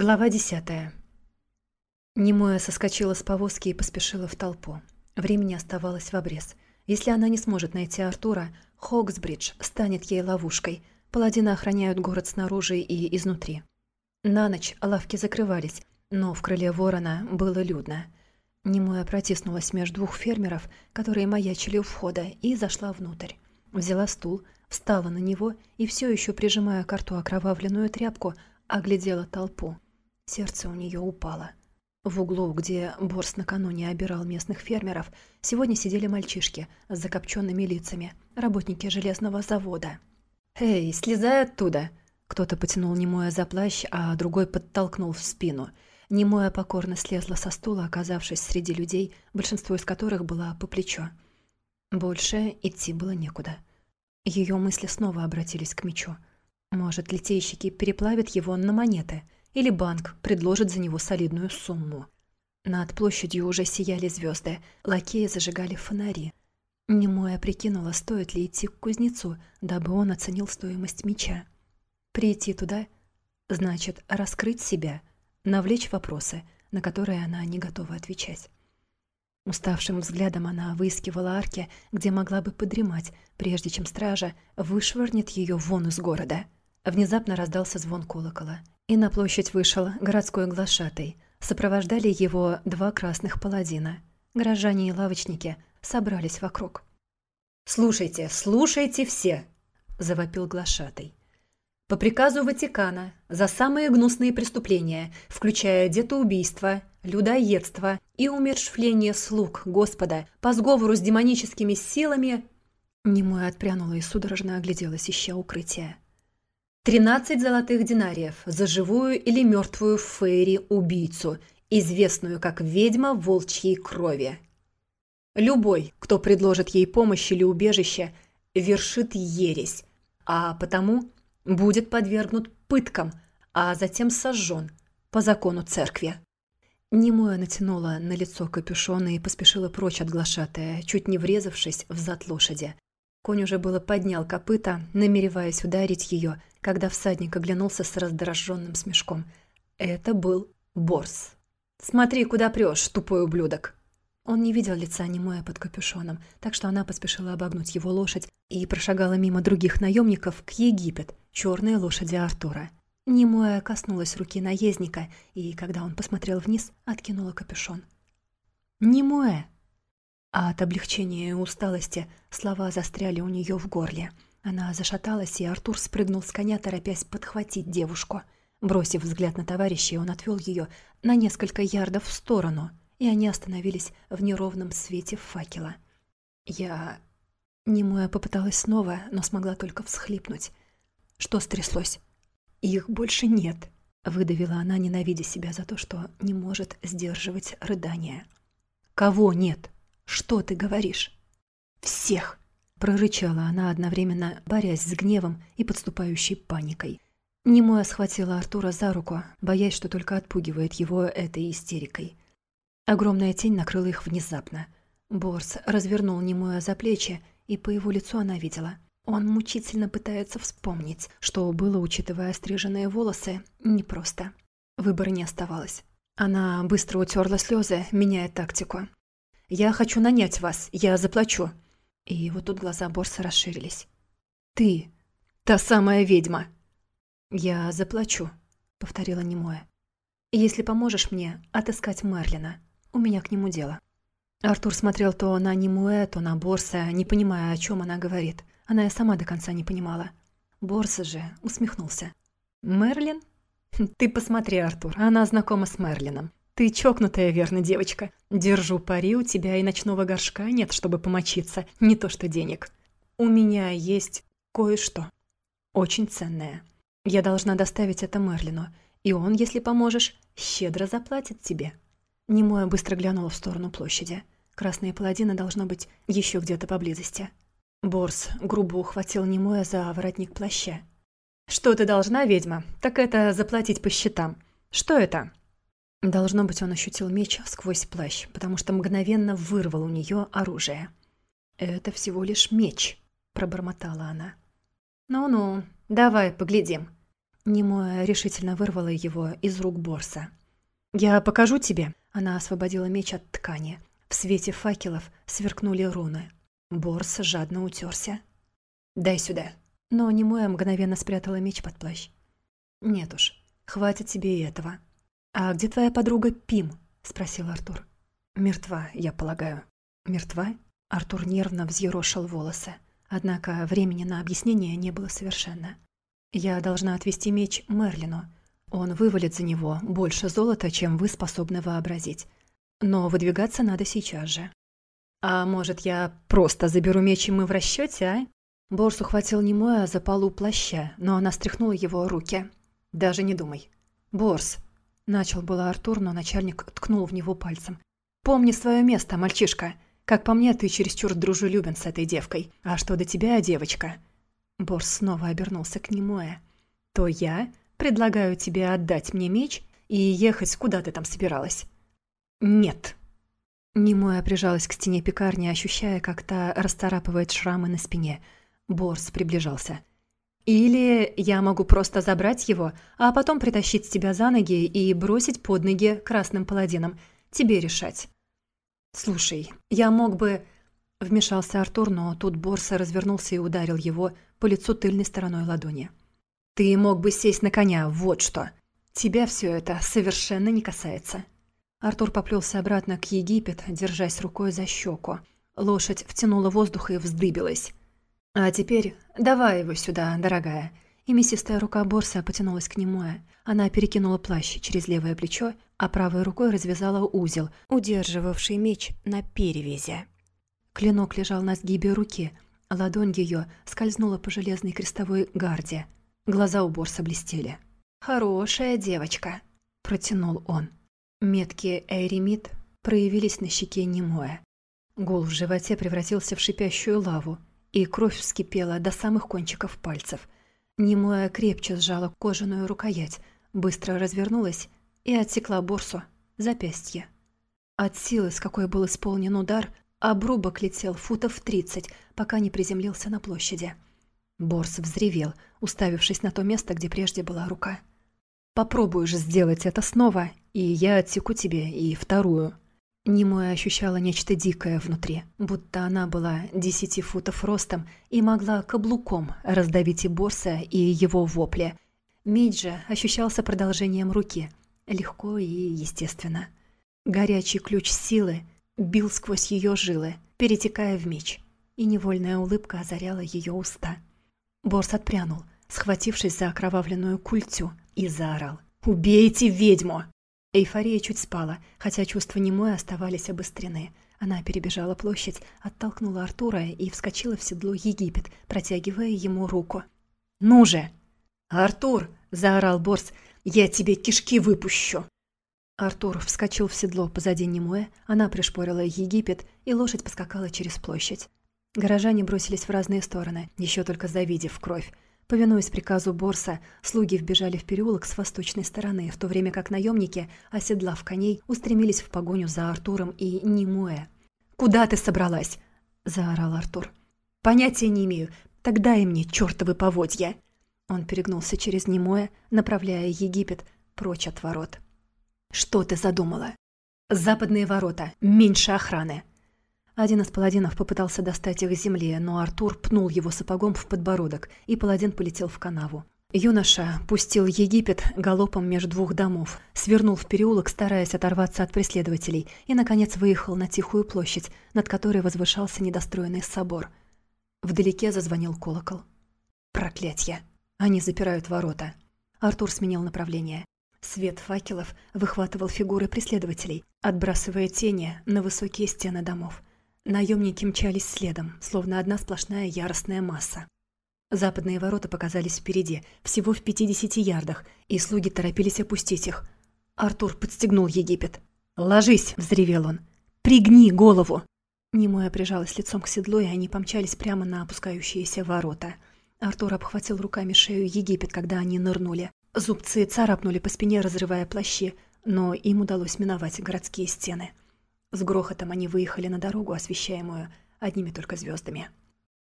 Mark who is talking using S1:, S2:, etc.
S1: Глава десятая. Немоя соскочила с повозки и поспешила в толпу. Времени оставалось в обрез. Если она не сможет найти Артура, Хоксбридж станет ей ловушкой. Паладины охраняют город снаружи и изнутри. На ночь лавки закрывались, но в крыле ворона было людно. Немоя протиснулась между двух фермеров, которые маячили у входа, и зашла внутрь. Взяла стул, встала на него и, все еще прижимая к рту окровавленную тряпку, оглядела толпу. Сердце у нее упало. В углу, где Борс накануне обирал местных фермеров, сегодня сидели мальчишки с закопченными лицами, работники железного завода. «Эй, слезай оттуда!» Кто-то потянул Немоя за плащ, а другой подтолкнул в спину. Немоя покорно слезла со стула, оказавшись среди людей, большинство из которых было по плечо. Больше идти было некуда. Ее мысли снова обратились к мечу. Может, литейщики переплавят его на монеты – или банк предложит за него солидную сумму. Над площадью уже сияли звезды, лакеи зажигали фонари. Немоя прикинула, стоит ли идти к кузнецу, дабы он оценил стоимость меча. Прийти туда — значит раскрыть себя, навлечь вопросы, на которые она не готова отвечать. Уставшим взглядом она выискивала арки, где могла бы подремать, прежде чем стража вышвырнет ее вон из города. Внезапно раздался звон колокола, и на площадь вышел городской глашатый. Сопровождали его два красных паладина. Горожане и лавочники собрались вокруг.
S2: «Слушайте, слушайте все!» – завопил глашатый. По приказу Ватикана за самые гнусные преступления, включая детоубийство, людоедство и умершвление слуг Господа по сговору с демоническими силами...
S1: Немоя отпрянула и судорожно огляделась, ища укрытия.
S2: Тринадцать золотых динариев за живую или мертвую фейри-убийцу, известную как ведьма волчьей крови. Любой, кто предложит ей помощь или убежище, вершит ересь, а потому будет подвергнут пыткам, а затем сожжен по закону церкви.
S1: Немоя натянула на лицо капюшон и поспешила прочь от глашатая, чуть не врезавшись в зад лошади. Конь уже было поднял копыта, намереваясь ударить ее, когда всадник оглянулся с раздраженным смешком. Это был Борс. «Смотри, куда прешь, тупой ублюдок!» Он не видел лица Немоя под капюшоном, так что она поспешила обогнуть его лошадь и прошагала мимо других наемников к Египет, черной лошади Артура. Немоя коснулась руки наездника, и, когда он посмотрел вниз, откинула капюшон. «Немоя!» А от облегчения и усталости слова застряли у нее в горле. Она зашаталась, и Артур спрыгнул с коня, торопясь подхватить девушку. Бросив взгляд на товарища, он отвел ее на несколько ярдов в сторону, и они остановились в неровном свете факела. Я... Немоя попыталась снова, но смогла только всхлипнуть. Что стряслось? «Их больше нет», — выдавила она, ненавидя себя за то, что не может сдерживать рыдания. «Кого нет? Что ты говоришь?» «Всех!» Прорычала она одновременно, борясь с гневом и подступающей паникой. Немоя схватила Артура за руку, боясь, что только отпугивает его этой истерикой. Огромная тень накрыла их внезапно. Борс развернул Немоя за плечи, и по его лицу она видела. Он мучительно пытается вспомнить, что было, учитывая стриженные волосы, непросто. Выбора не оставалось. Она быстро утерла слезы, меняя тактику. «Я хочу нанять вас, я заплачу», и вот тут глаза Борса расширились. «Ты! Та самая ведьма!» «Я заплачу», — повторила Немоя. «Если поможешь мне отыскать Мерлина, у меня к нему дело». Артур смотрел то на Немуэ, то на Борса, не понимая, о чем она говорит. Она и сама до конца не понимала. Борса же усмехнулся. «Мерлин? Ты посмотри, Артур, она знакома с Мерлином. Ты чокнутая, верно, девочка. Держу пари, у тебя и ночного горшка нет, чтобы помочиться, не то что денег. У меня есть кое-что. Очень ценное. Я должна доставить это Мерлину, и он, если поможешь, щедро заплатит тебе». Немоя быстро глянула в сторону площади. Красные паладины должно быть еще где-то поблизости. Борс грубо ухватил Немоя за воротник плаща. «Что ты должна, ведьма? Так это заплатить по счетам. Что это?» Должно быть, он ощутил меч сквозь плащ, потому что мгновенно вырвал у нее оружие. «Это всего лишь меч», — пробормотала она. «Ну-ну, давай поглядим». Немоя решительно вырвала его из рук Борса. «Я покажу тебе!» Она освободила меч от ткани. В свете факелов сверкнули руны. Борс жадно утерся. «Дай сюда!» Но Немоя мгновенно спрятала меч под плащ. «Нет уж, хватит тебе и этого». «А где твоя подруга Пим?» — спросил Артур. «Мертва, я полагаю». «Мертва?» Артур нервно взъерошил волосы. Однако времени на объяснение не было совершенно. «Я должна отвести меч Мерлину. Он вывалит за него больше золота, чем вы способны вообразить. Но выдвигаться надо сейчас же». «А может, я просто заберу меч, и мы в расчете, а?» Борс ухватил Немоя за полу плаща, но она стряхнула его руки. «Даже не думай». «Борс», — начал было Артур, но начальник ткнул в него пальцем. «Помни свое место, мальчишка. Как по мне, ты чересчур дружелюбен с этой девкой. А что до тебя, девочка?» Борс снова обернулся к Немое. «То я предлагаю тебе отдать мне меч и ехать, куда ты там собиралась». «Нет». Немоя прижалась к стене пекарни, ощущая, как та расцарапывает шрамы на спине. Борс приближался. «Или я могу просто забрать его, а потом притащить тебя за ноги и бросить под ноги красным паладинам. Тебе решать». «Слушай, я мог бы...» Вмешался Артур, но тут Борса развернулся и ударил его по лицу тыльной стороной ладони. «Ты мог бы сесть на коня, вот что! Тебя все это совершенно не касается!» Артур поплелся обратно к Египет, держась рукой за щеку. Лошадь втянула воздух и вздыбилась. «А теперь давай его сюда, дорогая!» И мясистая рука Борса потянулась к нему. Она перекинула плащ через левое плечо, а правой рукой развязала узел, удерживавший меч на перевязи. Клинок лежал на сгибе руки, ладонь ее скользнула по железной крестовой гарде. Глаза у Борса блестели. «Хорошая девочка», — протянул он. Метки Эйремит проявились на щеке Немоя. Гул в животе превратился в шипящую лаву, и кровь вскипела до самых кончиков пальцев. Немоя крепче сжала кожаную рукоять, быстро развернулась и отсекла Борсу запястье. От силы, с какой был исполнен удар, обрубок летел футов тридцать, пока не приземлился на площади. Борс взревел, уставившись на то место, где прежде была рука. «Попробуешь сделать это снова, и я отсеку тебе и вторую». Немоя ощущала нечто дикое внутри, будто она была десяти футов ростом и могла каблуком раздавить и Борса, и его вопли. Же ощущался продолжением руки, легко и естественно. Горячий ключ силы бил сквозь ее жилы, перетекая в меч, и невольная улыбка озаряла ее уста. Борс отпрянул, схватившись за окровавленную культю, и заорал. «Убейте ведьму!» Эйфория чуть спала, хотя чувства немой оставались обострены. Она перебежала площадь, оттолкнула Артура и вскочила в седло Египет, протягивая ему руку. «Ну же!» «Артур!» — заорал Борс. «Я тебе кишки выпущу!» Артур вскочил в седло позади Немуэ, она пришпорила Египет, и лошадь поскакала через площадь. Горожане бросились в разные стороны, еще только завидев кровь. Повинуясь приказу Борса, слуги вбежали в переулок с восточной стороны, в то время как наемники, оседлав коней, устремились в погоню за Артуром и Нимуэ. «Куда ты собралась?» – заорал Артур. «Понятия не имею. Тогда и мне чертовы поводья!» Он перегнулся через Немуэ, направляя Египет прочь от ворот. «Что ты задумала?» «Западные ворота. Меньше охраны. Один из паладинов попытался достать их с земли, но Артур пнул его сапогом в подбородок, и паладин полетел в канаву. Юноша пустил Египет галопом между двух домов, свернул в переулок, стараясь оторваться от преследователей, и, наконец, выехал на тихую площадь, над которой возвышался недостроенный собор. Вдалеке зазвонил колокол. «Проклятье! Они запирают ворота!» Артур сменил направление. Свет факелов выхватывал фигуры преследователей, отбрасывая тени на высокие стены домов. Наемники мчались следом, словно одна сплошная яростная масса. Западные ворота показались впереди, всего в 50 ярдах, и слуги торопились опустить их. Артур подстегнул Египет. «Ложись!» – взревел он. «Пригни голову!» Немоя прижалась лицом к седлу, и они помчались прямо на опускающиеся ворота. Артур обхватил руками шею Египет, когда они нырнули. Зубцы царапнули по спине, разрывая плащи, но им удалось миновать городские стены. С грохотом они выехали на дорогу, освещаемую одними только звездами.